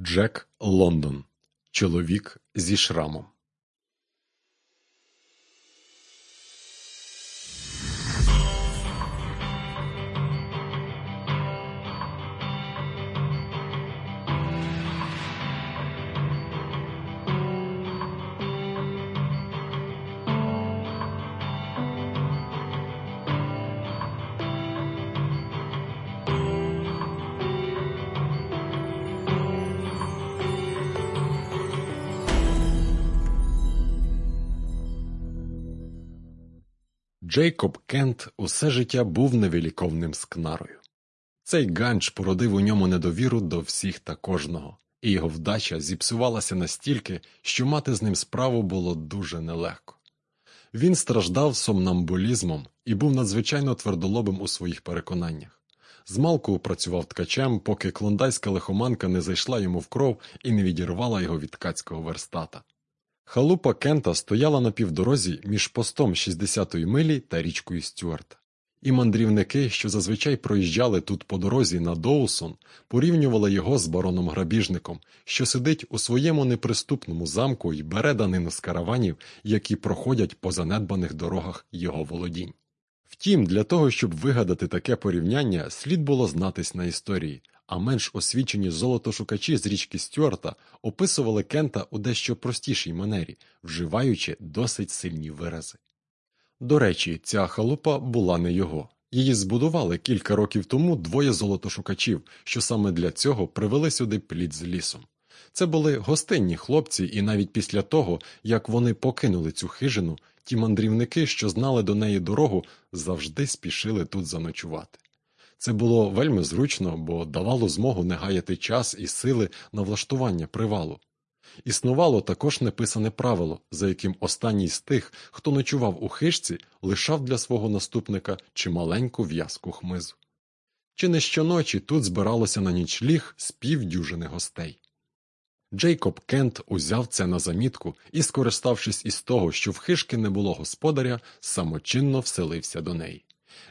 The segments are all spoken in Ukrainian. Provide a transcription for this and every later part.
Джек Лондон. Чоловік зі шрамом. Джейкоб Кент усе життя був невиліковним скнарою. Цей ганч породив у ньому недовіру до всіх та кожного, і його вдача зіпсувалася настільки, що мати з ним справу було дуже нелегко. Він страждав сомнамбулізмом і був надзвичайно твердолобим у своїх переконаннях. Змалку працював ткачем, поки клондайська лихоманка не зайшла йому в кров і не відірвала його від ткацького верстата. Халупа Кента стояла на півдорозі між постом 60-ї милі та річкою Стюарта. І мандрівники, що зазвичай проїжджали тут по дорозі на Доусон, порівнювали його з бароном грабіжником, що сидить у своєму неприступному замку і бере данину з караванів, які проходять по занедбаних дорогах його володінь. Втім, для того, щоб вигадати таке порівняння, слід було знатись на історії, а менш освічені золотошукачі з річки Стюарта описували Кента у дещо простішій манері, вживаючи досить сильні вирази. До речі, ця халупа була не його. Її збудували кілька років тому двоє золотошукачів, що саме для цього привели сюди плід з лісом. Це були гостинні хлопці, і навіть після того, як вони покинули цю хижину, ті мандрівники, що знали до неї дорогу, завжди спішили тут заночувати. Це було вельми зручно, бо давало змогу не гаяти час і сили на влаштування привалу. Існувало також неписане правило, за яким останній з тих, хто ночував у хижці, лишав для свого наступника чималеньку в'язку хмизу. Чи не щоночі тут збиралося на нічліг з півдюжини гостей. Джейкоб Кент узяв це на замітку і, скориставшись із того, що в хижки не було господаря, самочинно вселився до неї.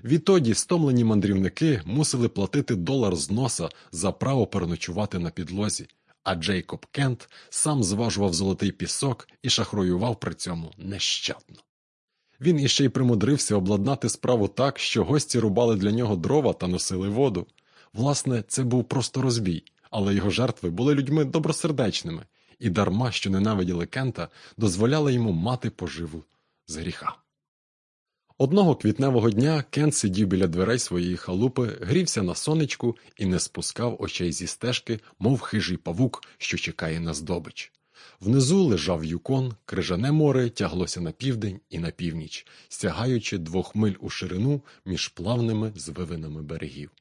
Відтоді стомлені мандрівники мусили платити долар з носа за право переночувати на підлозі, а Джейкоб Кент сам зважував золотий пісок і шахроював при цьому нещадно. Він іще й примудрився обладнати справу так, що гості рубали для нього дрова та носили воду. Власне, це був просто розбій, але його жертви були людьми добросердечними, і дарма, що ненавиділи Кента, дозволяли йому мати поживу з гріха. Одного квітневого дня Кент сидів біля дверей своєї халупи, грівся на сонечку і не спускав очей зі стежки, мов хижий павук, що чекає на здобич. Внизу лежав юкон, крижане море тяглося на південь і на північ, стягаючи двох миль у ширину між плавними звивинами берегів.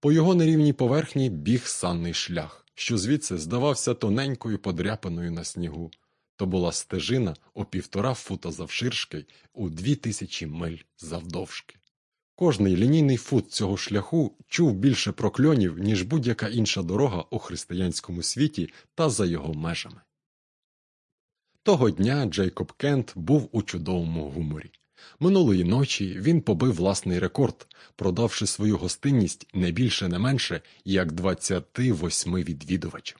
По його нерівній поверхні біг санний шлях, що звідси здавався тоненькою подряпаною на снігу. То була стежина у півтора фута завширшки, у дві тисячі миль завдовжки. Кожний лінійний фут цього шляху чув більше прокльонів, ніж будь-яка інша дорога у християнському світі та за його межами. Того дня Джейкоб Кент був у чудовому гуморі. Минулої ночі він побив власний рекорд, продавши свою гостинність не більше не менше, як 28 відвідувачам.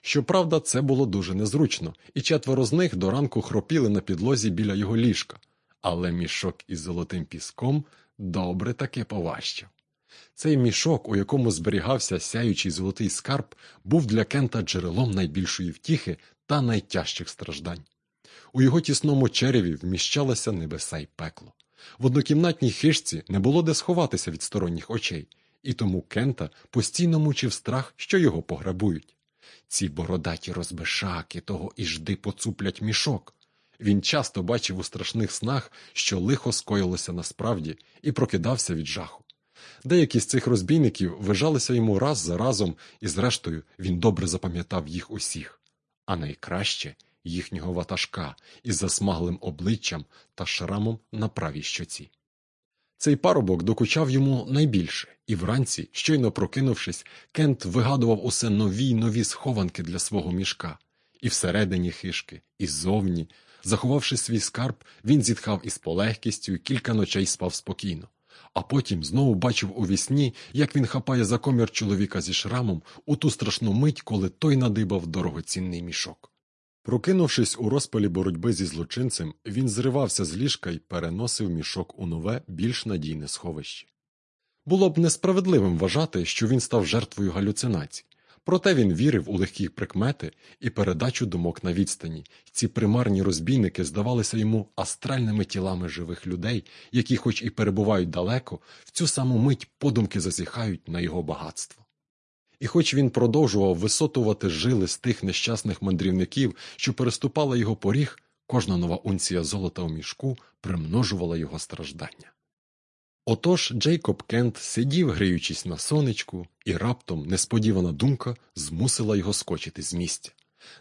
Щоправда, це було дуже незручно, і четверо з них до ранку хропіли на підлозі біля його ліжка, але мішок із золотим піском добре таки поважчав. Цей мішок, у якому зберігався сяючий золотий скарб, був для Кента джерелом найбільшої втіхи та найтяжчих страждань. У його тісному череві вміщалося небеса й пекло. В однокімнатній хижці не було де сховатися від сторонніх очей, і тому Кента постійно мучив страх, що його пограбують. Ці бородаті розбешаки того і жди поцуплять мішок. Він часто бачив у страшних снах, що лихо скоїлося насправді, і прокидався від жаху. Деякі з цих розбійників вижалися йому раз за разом, і, зрештою, він добре запам'ятав їх усіх, а найкраще їхнього ватажка із засмаглим обличчям та шрамом на правій щоці. Цей парубок докучав йому найбільше, і вранці, щойно прокинувшись, Кент вигадував усе нові й нові схованки для свого мішка, і всередині хишки, і ззовні. Заховавши свій скарб, він зітхав із полегкістю і кілька ночей спав спокійно. а потім знову бачив у вісні, як він хапає за комір чоловіка зі шрамом у ту страшну мить, коли той надибав дорогоцінний мішок. Прокинувшись у розпалі боротьби зі злочинцем, він зривався з ліжка і переносив мішок у нове, більш надійне сховище. Було б несправедливим вважати, що він став жертвою галюцинацій, проте він вірив у легкі прикмети і передачу думок на відстані, ці примарні розбійники здавалися йому астральними тілами живих людей, які, хоч і перебувають далеко, в цю саму мить подумки зазіхають на його багатство. І хоч він продовжував висотувати жили з тих нещасних мандрівників, що переступали його поріг, кожна нова унція золота у мішку примножувала його страждання. Отож Джейкоб Кент сидів, гриючись на сонечку, і раптом несподівана думка змусила його скочити з місця.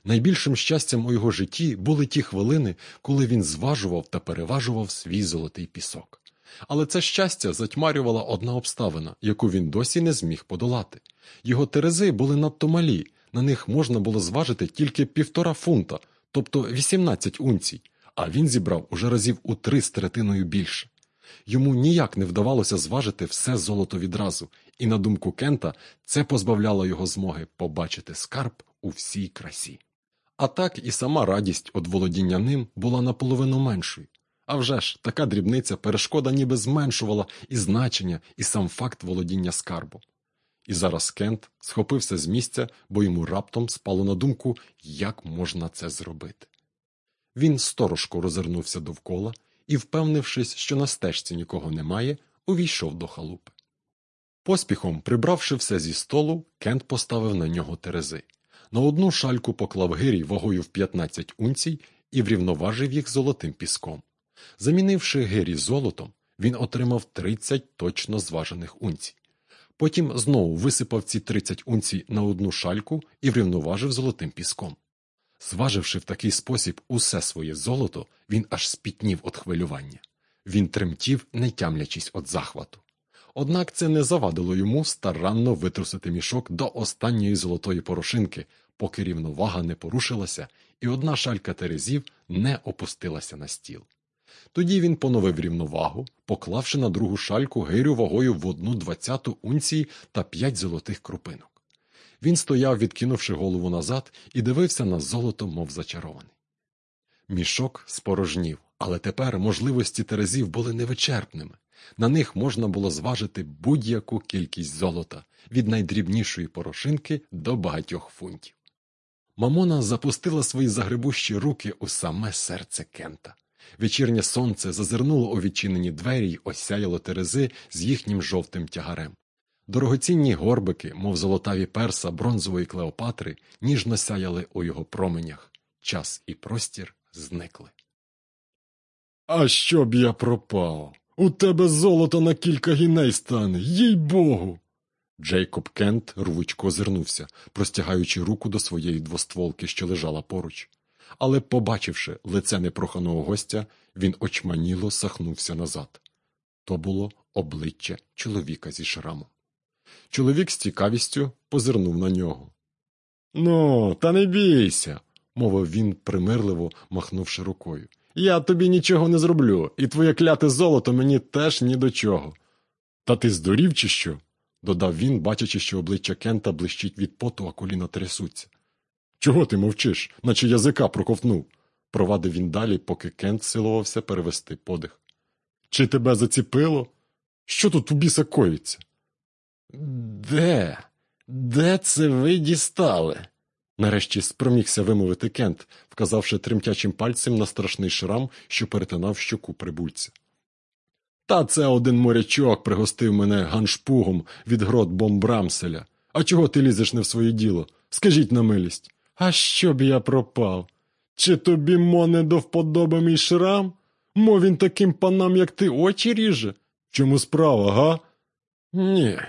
Найбільшим щастям у його житті були ті хвилини, коли він зважував та переважував свій золотий пісок. Але це щастя затьмарювала одна обставина, яку він досі не зміг подолати. Його терези були надто малі, на них можна було зважити тільки півтора фунта, тобто 18 унцій, а він зібрав уже разів у три з третиною більше. Йому ніяк не вдавалося зважити все золото відразу, і, на думку Кента, це позбавляло його змоги побачити скарб у всій красі. А так і сама радість від володіння ним була наполовину меншою. А вже ж, така дрібниця перешкода ніби зменшувала і значення, і сам факт володіння скарбом. І зараз Кент схопився з місця, бо йому раптом спало на думку, як можна це зробити. Він сторожко розвернувся довкола і, впевнившись, що на стежці нікого немає, увійшов до халупи. Поспіхом, прибравши все зі столу, Кент поставив на нього терези. На одну шальку поклав гирій вагою в 15 унцій і врівноважив їх золотим піском. Замінивши гирі золотом, він отримав 30 точно зважених унцій. Потім знову висипав ці 30 унцій на одну шальку і врівноважив золотим піском. Зваживши в такий спосіб усе своє золото, він аж спітнів від хвилювання. Він тремтів, не тямлячись від захвату. Однак це не завадило йому старанно витрусити мішок до останньої золотої порошинки, поки рівновага не порушилася, і одна шалька терезів не опустилася на стіл. Тоді він поновив рівновагу, поклавши на другу шальку гирю вагою в одну двадцяту унції та п'ять золотих крупинок. Він стояв, відкинувши голову назад, і дивився на золото, мов зачарований. Мішок спорожнів, але тепер можливості терезів були невичерпними. На них можна було зважити будь-яку кількість золота від найдрібнішої порошинки до багатьох фунтів. Мамона запустила свої загребущі руки у саме серце Кента. Вечірнє сонце зазирнуло у відчинені двері й осяяло терези з їхнім жовтим тягарем. Дорогоцінні горбики, мов золотаві перса бронзової Клеопатри, ніжно сяяли у його променях. Час і простір зникли. А щоб я пропав? У тебе золото на кілька гіней стане, їй богу. Джейкоб Кент рвучко озирнувся, простягаючи руку до своєї двостволки, що лежала поруч. Але, побачивши лице непроханого гостя, він очманіло сахнувся назад. То було обличчя чоловіка зі шрамом. Чоловік з цікавістю позирнув на нього. Ну, та не бійся, мовив він примирливо, махнувши рукою. Я тобі нічого не зроблю, і твоє кляте золото мені теж ні до чого. Та ти здурів, чи що? додав він, бачачи, що обличчя Кента блищить від поту, а коліна трясуться. Чого ти мовчиш, наче язика проковтнув? провадив він далі, поки Кент силувався перевести подих. Чи тебе заціпило? Що тут у біса коїться? Де? Де це ви дістали? Нарешті спромігся вимовити Кент, вказавши тремтячим пальцем на страшний шрам, що перетинав щоку прибульця. Та це один морячок пригостив мене ганшпугом від грот Бомбрамселя. А чого ти лізеш не в своє діло? Скажіть на милість. А щоб я пропав? Чи тобі мо не до вподоби мій шрам? Мо він таким панам, як ти, очі ріже? Чому справа, га? Ні,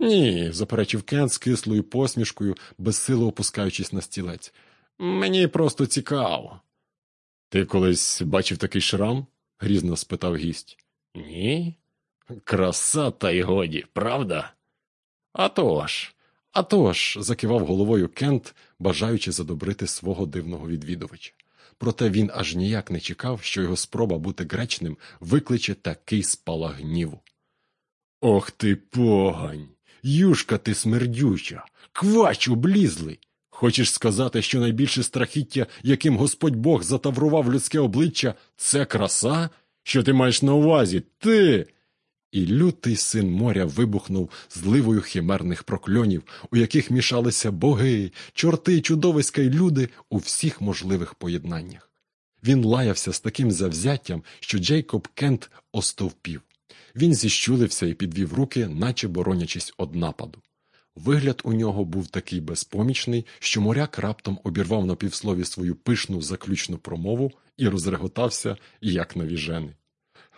ні, заперечив Кент з кислою посмішкою, безсило опускаючись на стілець. Мені просто цікаво. Ти колись бачив такий шрам? грізно спитав гість. Ні. Краса, та й годі, правда? «А тож, а тож», – закивав головою Кент, бажаючи задобрити свого дивного відвідувача. Проте він аж ніяк не чекав, що його спроба бути гречним викличе такий спалах гніву. Ох ти погань! Юшка ти смердюча, квач облізлий. Хочеш сказати, що найбільше страхіття, яким Господь Бог затаврував людське обличчя, це краса? Що ти маєш на увазі? Ти? І лютий син моря вибухнув зливою химерних прокльонів, у яких мішалися боги, чорти, чудовиська й люди у всіх можливих поєднаннях. Він лаявся з таким завзяттям, що Джейкоб Кент остовпів. Він зіщулився і підвів руки, наче боронячись од нападу. Вигляд у нього був такий безпомічний, що моряк раптом обірвав на півслові свою пишну заключну промову і розреготався, як навіжений.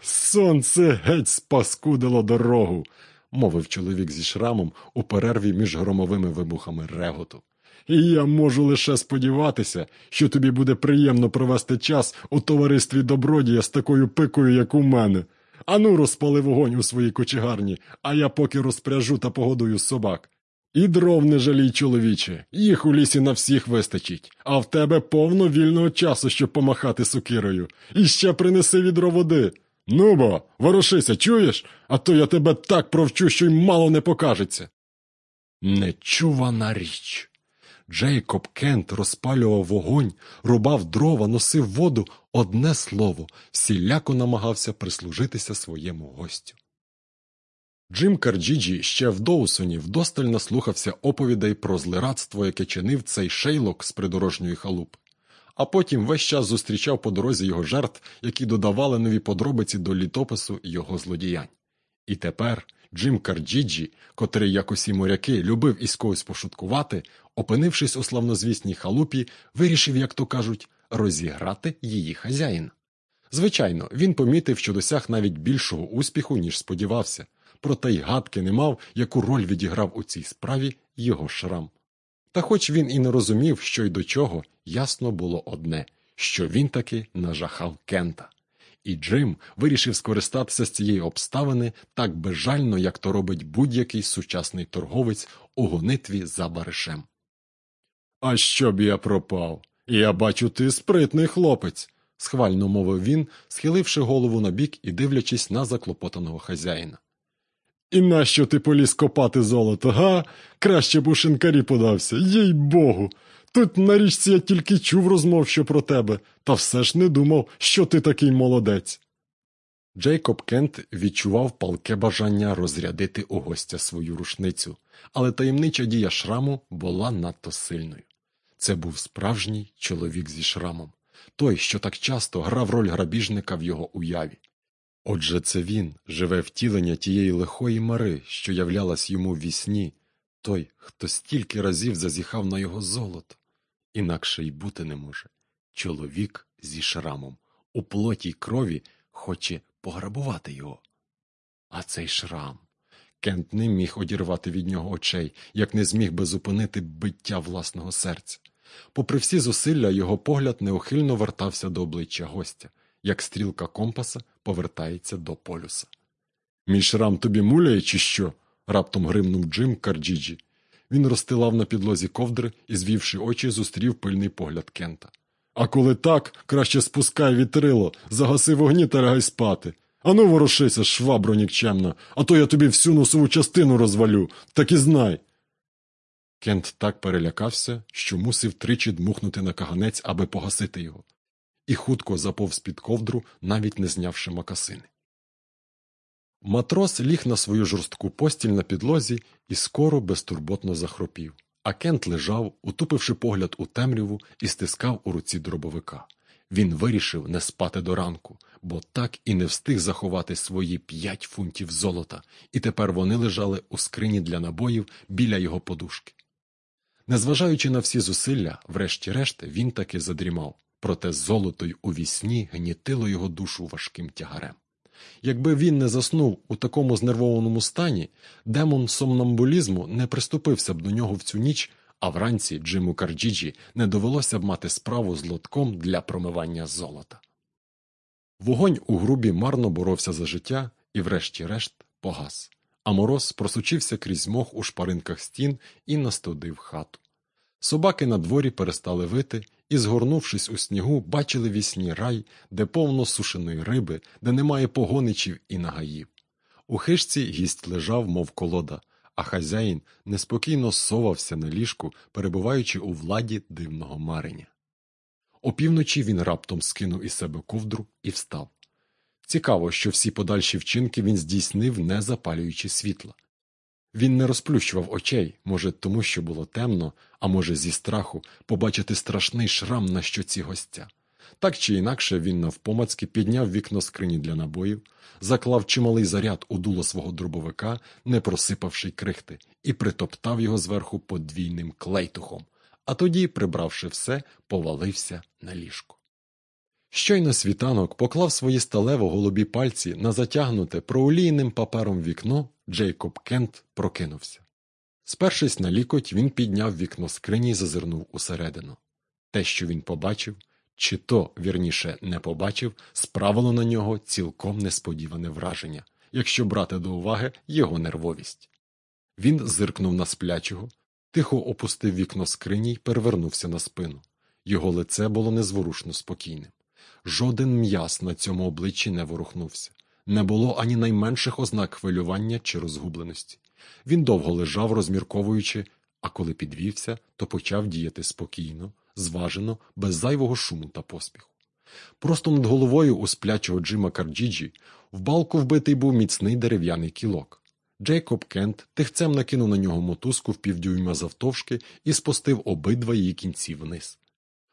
Сонце геть спаскудило дорогу, мовив чоловік зі шрамом у перерві між громовими вибухами реготу. І я можу лише сподіватися, що тобі буде приємно провести час у товаристві добродія з такою пикою, як у мене. Ану, розпали вогонь у своїй кочегарні, а я поки розпряжу та погодую собак. І дров не жалій, чоловіче, їх у лісі на всіх вистачить, а в тебе повно вільного часу, щоб помахати сукирою. І ще принеси відро води. Ну бо, ворушися, чуєш? А то я тебе так провчу, що й мало не покажеться. Нечувана річ. Джейкоб Кент розпалював вогонь, рубав дрова, носив воду, одне слово, всіляко намагався прислужитися своєму гостю. Джим Карджіджі ще в Доусоні вдосталь наслухався оповідей про здирство, яке чинив цей шейлок з придорожньої халупи, а потім весь час зустрічав по дорозі його жертв, які додавали нові подробиці до літопису його злодіянь. І тепер Джим Карджіджі, котрий, як усі моряки, любив із когось пошуткувати, опинившись у славнозвісній халупі, вирішив, як то кажуть, розіграти її хазяїна. Звичайно, він помітив, що досяг навіть більшого успіху, ніж сподівався, проте й гадки не мав, яку роль відіграв у цій справі його шрам. Та хоч він і не розумів, що й до чого, ясно було одне що він таки нажахав Кента. І Джим вирішив скористатися з цієї обставини так безжально, як то робить будь-який сучасний торговець у гонитві за баришем. А щоб я пропав? Я бачу, ти спритний хлопець, схвально мовив він, схиливши голову на бік і дивлячись на заклопотаного хазяїна. І нащо ти поліз копати золото, га? Краще б у шинкарі подався, їй богу. Тут на річці я тільки чув розмов що про тебе, та все ж не думав, що ти такий молодець. Джейкоб Кент відчував палке бажання розрядити у гостя свою рушницю, але таємнича дія шраму була надто сильною. Це був справжній чоловік зі шрамом, той, що так часто грав роль грабіжника в його уяві. Отже, це він, живе втілення тієї лихої мари, що являлась йому в вісні, той, хто стільки разів зазіхав на його золото. Інакше й бути не може. Чоловік зі шрамом у плоті й крові хоче пограбувати його. А цей шрам. Кент не міг одірвати від нього очей, як не зміг би зупинити биття власного серця. Попри всі зусилля, його погляд неухильно вертався до обличчя гостя, як стрілка компаса повертається до полюса. Мій шрам тобі муляє, чи що? раптом гримнув Джим Карджіджі. Він розстилав на підлозі ковдри і, звівши очі, зустрів пильний погляд Кента. А коли так, краще спускай вітрило, загаси вогні та лягай спати. Ану ворушися, швабро нікчемна, а то я тобі всю носову частину розвалю, так і знай. Кент так перелякався, що мусив тричі дмухнути на каганець, аби погасити його, і хутко заповз під ковдру, навіть не знявши макасини. Матрос ліг на свою жорстку постіль на підлозі і скоро безтурботно захропів, а Кент лежав, утупивши погляд у темряву і стискав у руці дробовика. Він вирішив не спати до ранку, бо так і не встиг заховати свої п'ять фунтів золота, і тепер вони лежали у скрині для набоїв біля його подушки. Незважаючи на всі зусилля, врешті-решт він таки задрімав, проте золото й у вісні гнітило його душу важким тягарем. Якби він не заснув у такому знервованому стані, демон сомнамбулізму не приступився б до нього в цю ніч, а вранці Джиму Карджіджі не довелося б мати справу з лотком для промивання золота. Вогонь у грубі марно боровся за життя і, врешті-решт, погас, а мороз просучився крізь мох у шпаринках стін і настудив хату. Собаки на дворі перестали вити і, згорнувшись у снігу, бачили вісні рай, де повно сушеної риби, де немає погоничів і нагаїв. У хижці гість лежав, мов колода, а хазяїн неспокійно совався на ліжку, перебуваючи у владі дивного мареня. Опівночі він раптом скинув із себе ковдру і встав. Цікаво, що всі подальші вчинки він здійснив, не запалюючи світла. Він не розплющував очей, може, тому що було темно, а може, зі страху побачити страшний шрам на щоці гостя. Так чи інакше він навпомацьки підняв вікно скрині для набоїв, заклав чималий заряд у дуло свого дробовика, не просипавши крихти, і притоптав його зверху подвійним клейтухом, а тоді, прибравши все, повалився на ліжко. Щойно світанок поклав свої сталево голубі пальці на затягнуте проулійним папером вікно, Джейкоб Кент прокинувся. Спершись на лікоть, він підняв вікно скрині і зазирнув усередину. Те, що він побачив, чи то, вірніше, не побачив, справило на нього цілком несподіване враження, якщо брати до уваги його нервовість. Він зиркнув на сплячого, тихо опустив вікно скрині й перевернувся на спину. Його лице було незворушно спокійним. Жоден м'яз на цьому обличчі не ворухнувся, не було ані найменших ознак хвилювання чи розгубленості. Він довго лежав, розмірковуючи, а коли підвівся, то почав діяти спокійно, зважено, без зайвого шуму та поспіху. Просто над головою у сплячого Джима Карджіджі в балку вбитий був міцний дерев'яний кілок. Джейкоб Кент тихцем накинув на нього мотузку в півдюйма завтовшки і спустив обидва її кінці вниз.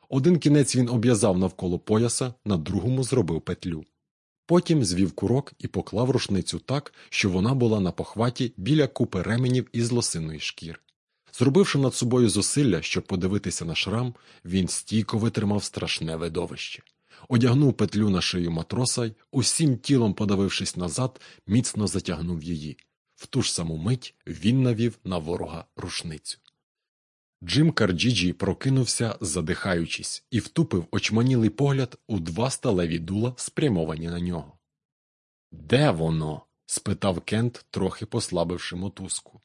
Один кінець він обв'язав навколо пояса, на другому зробив петлю. Потім звів курок і поклав рушницю так, що вона була на похваті біля купи ременів із лосиної шкіри. Зробивши над собою зусилля, щоб подивитися на шрам, він стійко витримав страшне видовище. Одягнув петлю на шию матроса й, усім тілом подавившись назад, міцно затягнув її. В ту ж саму мить він навів на ворога рушницю. Джим Карджіджі прокинувся, задихаючись, і втупив очманілий погляд у два сталеві дула, спрямовані на нього. Де воно? спитав Кент, трохи послабивши мотузку.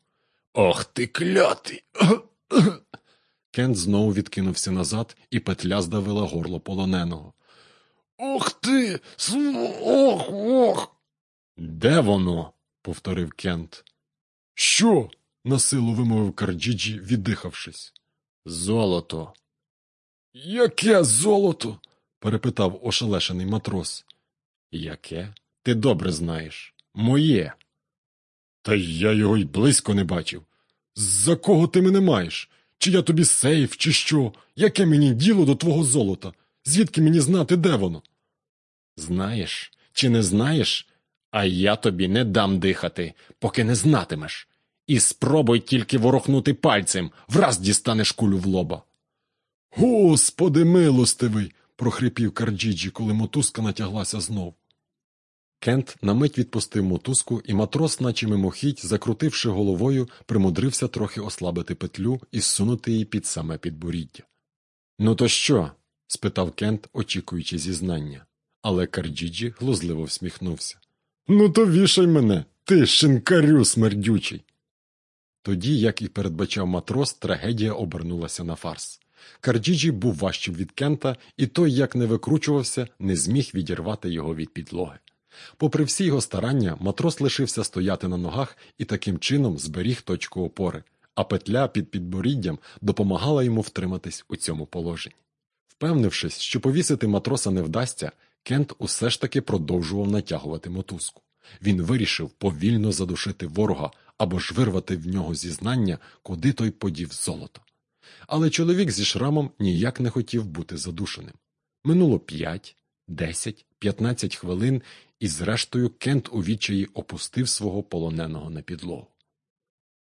Ох ти клятий. Кент знову відкинувся назад, і петля здавила горло полоненого. Ох ти. Ох, ох. Де воно? повторив Кент. Що? Насилу вимовив Карджіджі, віддихавшись. Золото. Яке золото? перепитав ошелешений матрос. Яке? Ти добре знаєш. Моє. Та я його й близько не бачив. За кого ти мене маєш? Чи я тобі сейф, чи що? Яке мені діло до твого золота? Звідки мені знати, де воно? Знаєш, чи не знаєш? А я тобі не дам дихати, поки не знатимеш. І спробуй тільки ворохнути пальцем, враз дістанеш кулю в лоба. Господи милостивий. прохрипів Карджіджі, коли мотузка натяглася знов. Кент на мить відпустив мотузку, і матрос, наче мимохідь, закрутивши головою, примудрився трохи ослабити петлю і зсунути її під саме підборіддя. Ну, то що? спитав Кент, очікуючи зізнання. Але Карджіджі глузливо всміхнувся. Ну, то вішай мене, ти шинкарю смердючий. Тоді, як і передбачав матрос, трагедія обернулася на фарс. Карджіджі був важчим від Кента, і той, як не викручувався, не зміг відірвати його від підлоги. Попри всі його старання, матрос лишився стояти на ногах і таким чином зберіг точку опори, а петля під підборіддям допомагала йому втриматись у цьому положенні. Впевнившись, що повісити матроса не вдасться, Кент усе ж таки продовжував натягувати мотузку. Він вирішив повільно задушити ворога або ж вирвати в нього зізнання, куди той подів золото. Але чоловік зі шрамом ніяк не хотів бути задушеним. Минуло п'ять, десять, п'ятнадцять хвилин, і, зрештою, Кент у відчаї опустив свого полоненого на підлогу.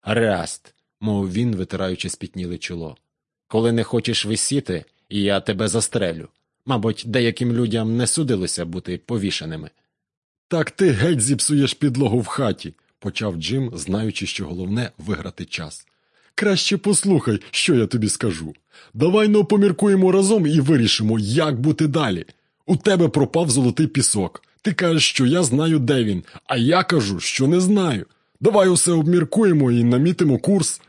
Гаразд, мов він, витираючи спітніле чоло. Коли не хочеш висіти, я тебе застрелю. Мабуть, деяким людям не судилося бути повішеними. Так ти геть зіпсуєш підлогу в хаті, почав Джим, знаючи, що головне виграти час. Краще послухай, що я тобі скажу. Давай но поміркуємо разом і вирішимо, як бути далі. У тебе пропав золотий пісок. Ти кажеш, що я знаю, де він, а я кажу, що не знаю. Давай усе обміркуємо і намітимо курс.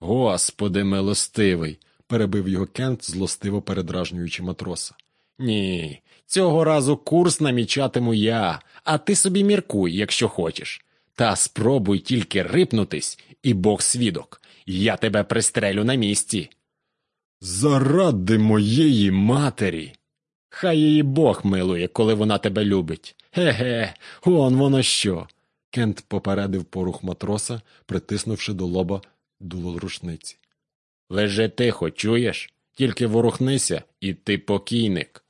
Господи милостивий, перебив його Кент, злостиво передражнюючи матроса. Ні, цього разу курс намічатиму я, а ти собі міркуй, якщо хочеш. Та спробуй тільки рипнутись, і Бог свідок. Я тебе пристрелю на місці. Заради моєї матері. Хай її Бог милує, коли вона тебе любить. Ге-ге, он воно що. Кент попередив порух матроса, притиснувши до лоба дуло рушниці. Лежи тихо, чуєш? Тільки ворухнися, і ти покійник.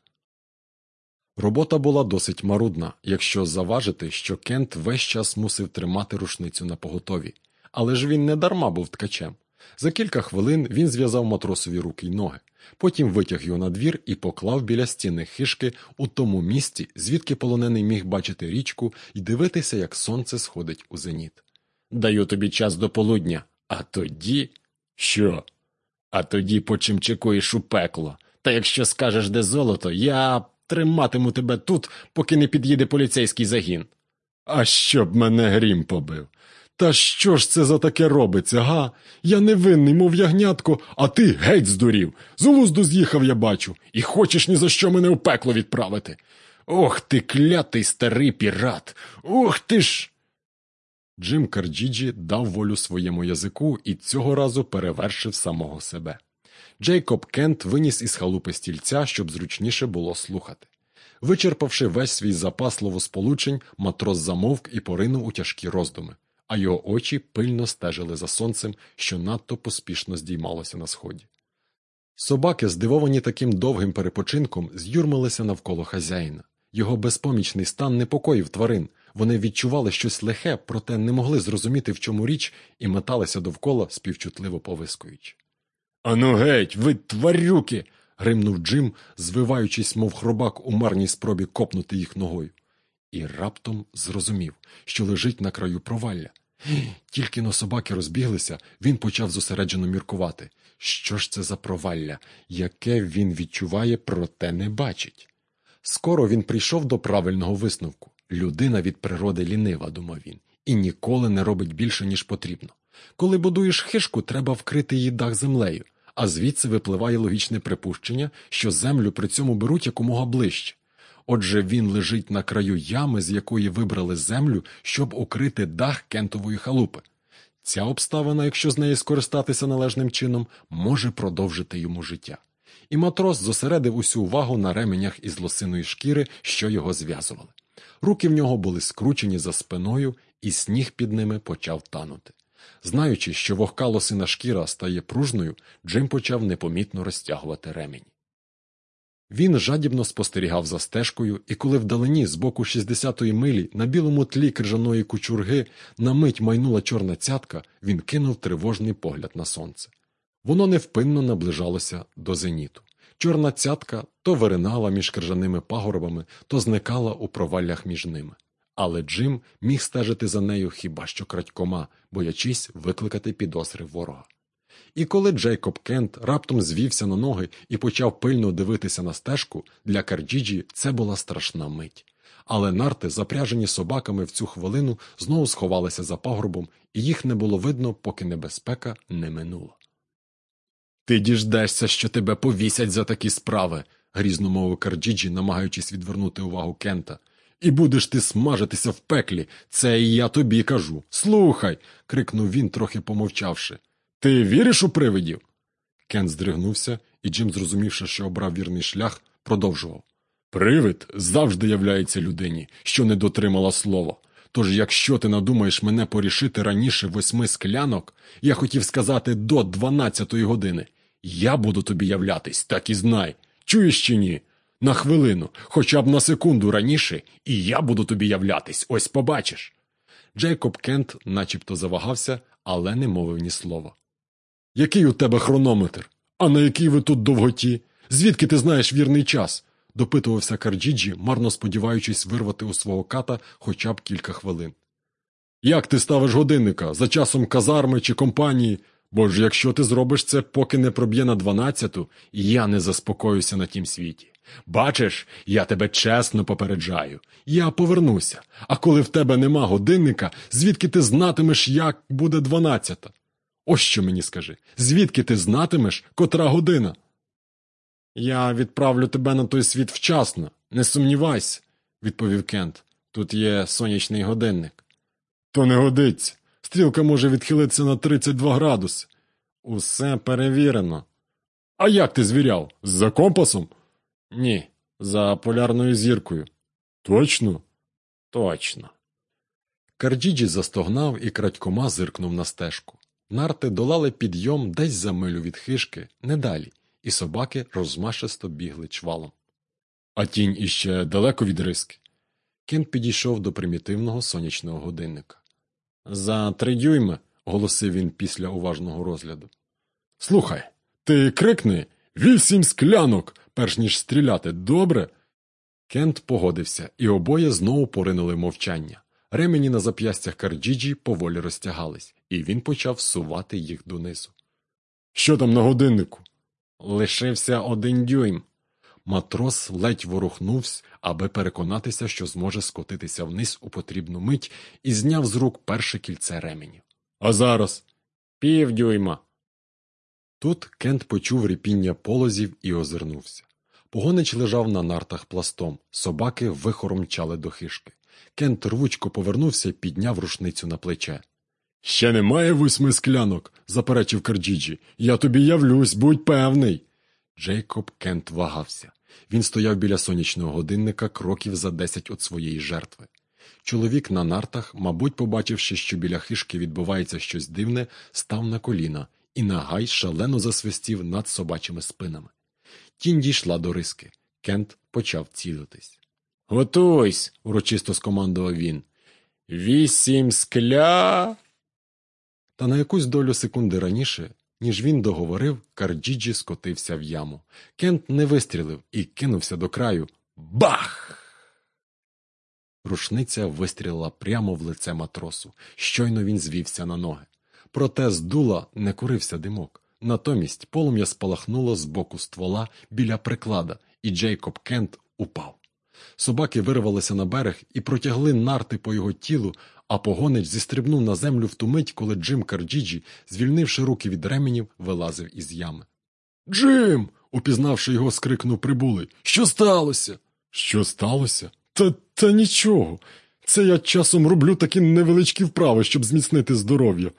Робота була досить марудна, якщо заважити, що Кент весь час мусив тримати рушницю на поготові. Але ж він не дарма був ткачем. За кілька хвилин він зв'язав матросові руки й ноги, потім витяг його на двір і поклав біля стіни хишки у тому місці, звідки полонений міг бачити річку і дивитися, як сонце сходить у зеніт. Даю тобі час до полудня, а тоді. Що? А тоді почимчикуєш у пекло. Та якщо скажеш, де золото, я триматиму тебе тут, поки не під'їде поліцейський загін. А щоб мене грім побив. Та що ж це за таке робиться, га? Я невинний, мов ягнятко, а ти геть здурів. З глузду з'їхав, я бачу, і хочеш ні за що мене у пекло відправити. Ох ти, клятий старий пірат! Ох ти ж. Джим Карджіджі дав волю своєму язику і цього разу перевершив самого себе. Джейкоб Кент виніс із халупи стільця, щоб зручніше було слухати. Вичерпавши весь свій запас словосполучень, матрос замовк і поринув у тяжкі роздуми, а його очі пильно стежили за сонцем, що надто поспішно здіймалося на сході. Собаки, здивовані таким довгим перепочинком, з'юрмилися навколо хазяїна. Його безпомічний стан непокоїв тварин. Вони відчували щось лихе, проте не могли зрозуміти, в чому річ, і металися довкола, співчутливо повискуючи. Ану геть, ви тварюки. гримнув Джим, звиваючись, мов хробак у марній спробі копнути їх ногою. І раптом зрозумів, що лежить на краю провалля. Тільки но собаки розбіглися, він почав зосереджено міркувати. Що ж це за провалля, яке він відчуває, проте не бачить. Скоро він прийшов до правильного висновку. Людина від природи лінива, думав він, і ніколи не робить більше, ніж потрібно. Коли будуєш хишку, треба вкрити її дах землею, а звідси випливає логічне припущення, що землю при цьому беруть якомога ближче. Отже, він лежить на краю ями, з якої вибрали землю, щоб укрити дах кентової халупи. Ця обставина, якщо з неї скористатися належним чином, може продовжити йому життя. І матрос зосередив усю увагу на ременях із лосиної шкіри, що його зв'язували. Руки в нього були скручені за спиною, і сніг під ними почав танути. Знаючи, що вогка лосина шкіра стає пружною, Джим почав непомітно розтягувати ремені. Він жадібно спостерігав за стежкою, і коли вдалині з боку 60-ї милі на білому тлі крижаної кучурги на мить майнула чорна цятка, він кинув тривожний погляд на сонце. Воно невпинно наближалося до зеніту. Чорна цятка то виринала між крижаними пагорбами, то зникала у проваллях між ними. Але Джим міг стежити за нею хіба що крадькома, боячись викликати підозри ворога. І коли Джейкоб Кент раптом звівся на ноги і почав пильно дивитися на стежку, для Карджіджі це була страшна мить. Але нарти, запряжені собаками в цю хвилину, знову сховалися за пагорбом, і їх не було видно, поки небезпека не минула. Ти діждешся, що тебе повісять за такі справи, грізно мовив Карджіджі, намагаючись відвернути увагу Кента. І будеш ти смажитися в пеклі, це і я тобі кажу. Слухай. крикнув він, трохи помовчавши. Ти віриш у привидів? Кент здригнувся, і Джим, зрозумівши, що обрав вірний шлях, продовжував. Привид завжди являється людині, що не дотримала слова. Тож, якщо ти надумаєш мене порішити раніше восьми склянок, я хотів сказати до дванадцятої години, я буду тобі являтись, так і знай. Чуєш чи ні? На хвилину, хоча б на секунду раніше, і я буду тобі являтись, ось побачиш. Джейкоб Кент начебто завагався, але не мовив ні слова. Який у тебе хронометр? А на якій ви тут довготі? Звідки ти знаєш вірний час? допитувався Карджіджі, марно сподіваючись вирвати у свого ката хоча б кілька хвилин. Як ти ставиш годинника за часом казарми чи компанії? Бо ж якщо ти зробиш це, поки не проб'є на дванадцяту, я не заспокоюся на тім світі. Бачиш, я тебе чесно попереджаю. Я повернуся, а коли в тебе нема годинника, звідки ти знатимеш, як буде дванадцята? Ось що мені скажи, звідки ти знатимеш, котра година? Я відправлю тебе на той світ вчасно, не сумнівайся, відповів Кент. Тут є сонячний годинник. То не годиться. Стрілка може відхилитися на 32 градуси. Усе перевірено. А як ти звіряв? За компасом? Ні, за полярною зіркою. Точно? Точно. Карджіджі застогнав і крадькома зиркнув на стежку. Нарти долали підйом десь за милю від хижки, не далі, і собаки розмашисто бігли чвалом. А тінь іще далеко від риски. Кент підійшов до примітивного сонячного годинника. За три дюйми, оголосив він після уважного розгляду. Слухай, ти крикни вісім склянок, перш ніж стріляти, добре? Кент погодився, і обоє знову поринули в мовчання. Ремені на зап'ястях Карджіджі поволі розтягались, і він почав сувати їх донизу. Що там на годиннику? Лишився один дюйм. Матрос ледь ворухнувся, аби переконатися, що зможе скотитися вниз у потрібну мить, і зняв з рук перше кільце ременів. А зараз півдюйма. Тут Кент почув ріпіння полозів і озирнувся. Погонич лежав на нартах пластом, собаки вихором мчали до хижки. Кент рвучко повернувся і підняв рушницю на плече. Ще немає восьми склянок, заперечив Карджіджі. Я тобі явлюсь, будь певний. Джейкоб Кент вагався. Він стояв біля сонячного годинника кроків за десять від своєї жертви. Чоловік на нартах, мабуть, побачивши, що біля хижки відбувається щось дивне, став на коліна, і нагай шалено засвистів над собачими спинами. Тінь дійшла до риски. Кент почав цілитись. Готуйсь, урочисто скомандував він. Вісім скля... Та на якусь долю секунди раніше, ніж він договорив, Карджіджі скотився в яму. Кент не вистрілив і кинувся до краю. Бах! Рушниця вистрілила прямо в лице матросу. Щойно він звівся на ноги. Проте з дула не курився димок. Натомість полум'я спалахнуло з боку ствола біля приклада, і Джейкоб Кент упав. Собаки вирвалися на берег і протягли нарти по його тілу, а погонич зістрибнув на землю в ту мить, коли Джим Карджіджі, звільнивши руки від ременів, вилазив із ями. Джим. упізнавши його, скрикнув прибулий. Що сталося? Що сталося? Та та нічого. Це я часом роблю такі невеличкі вправи, щоб зміцнити здоров'я.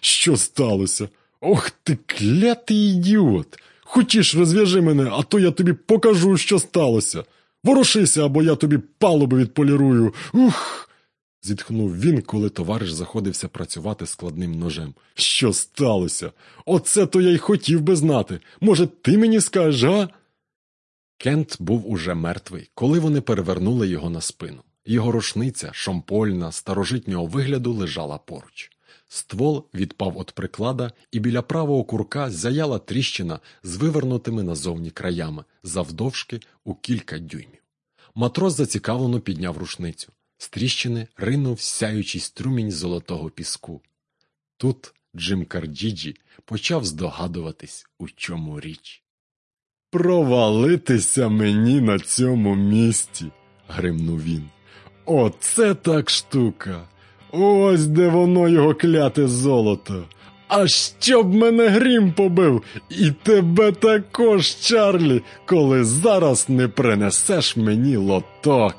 Що сталося? Ох ти клятий ідіот! Хочеш, розв'яжи мене, а то я тобі покажу, що сталося. Ворушися, або я тобі палуби відполірую. Ух. зітхнув він, коли товариш заходився працювати складним ножем. Що сталося? Оце то я й хотів би знати. Може, ти мені скажеш, а? Кент був уже мертвий, коли вони перевернули його на спину. Його рушниця, шомпольна, старожитнього вигляду, лежала поруч. Ствол відпав від приклада, і біля правого курка зяяла тріщина з вивернутими назовні краями, завдовжки у кілька дюймів. Матрос зацікавлено підняв рушницю. З тріщини ринув сяючий струмінь золотого піску. Тут Джим Карджіджі почав здогадуватись, у чому річ. Провалитися мені на цьому місці, гримнув він. Оце так штука. Ось де воно його кляте золото. А щоб мене грім побив, і тебе також, Чарлі, коли зараз не принесеш мені лоток.